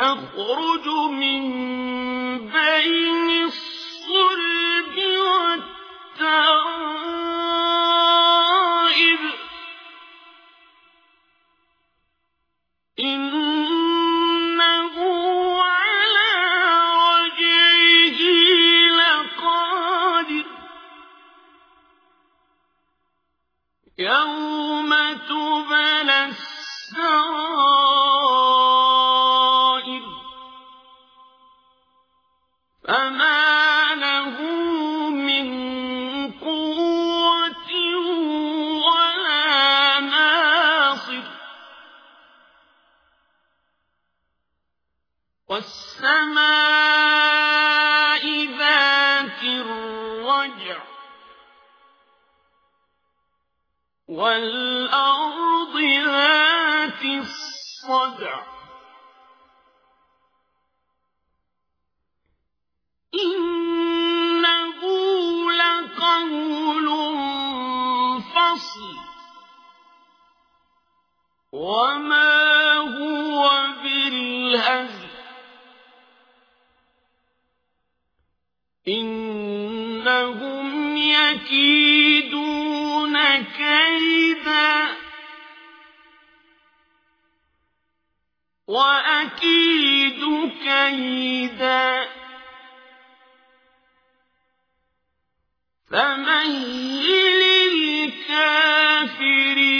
يخرج من بين الصلب والترائب. إنه على لقادر. والسماء ذات الرجع والأرض ذات الصدع. إنه لقول فصل. وما هو بالهزل يكيدون كيدا. وأكيد كيدا. فمهل الكافرين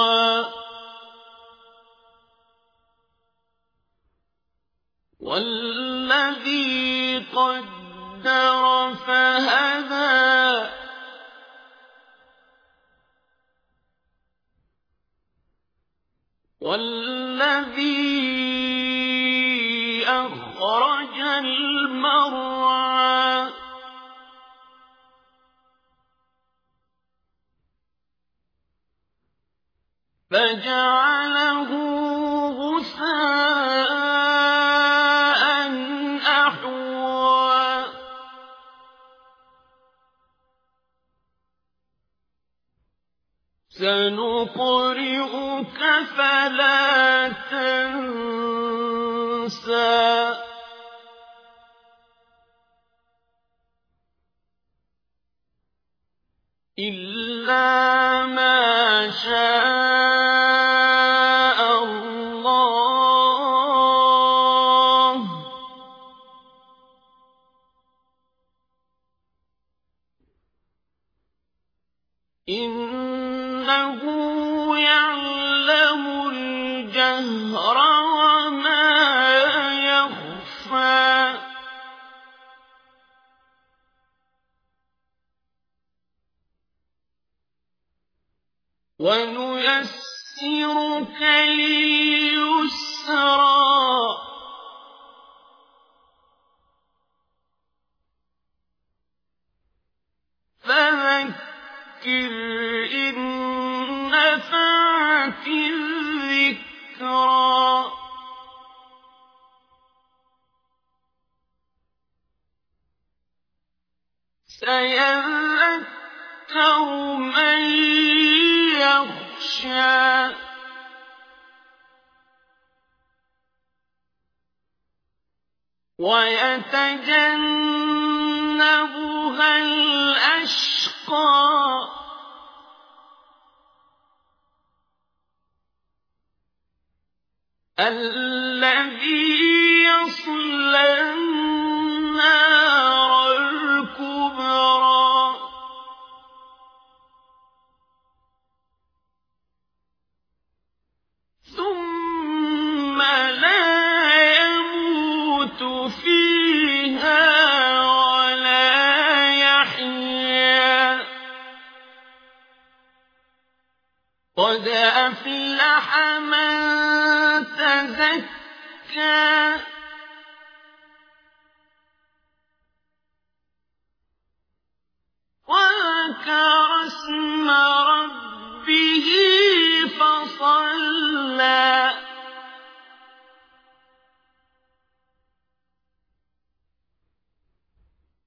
والذي قدر فهدى والذي أخرج المرعى فجعله سنقرئك فلا تنسى. إلا ما شاء ونيسرك لليسرى. فذكر إن نفعت الذكرى. سيذكر من يخشى. ويتجنبها الأشقى. الذي يصلى قد أفلح من تزكى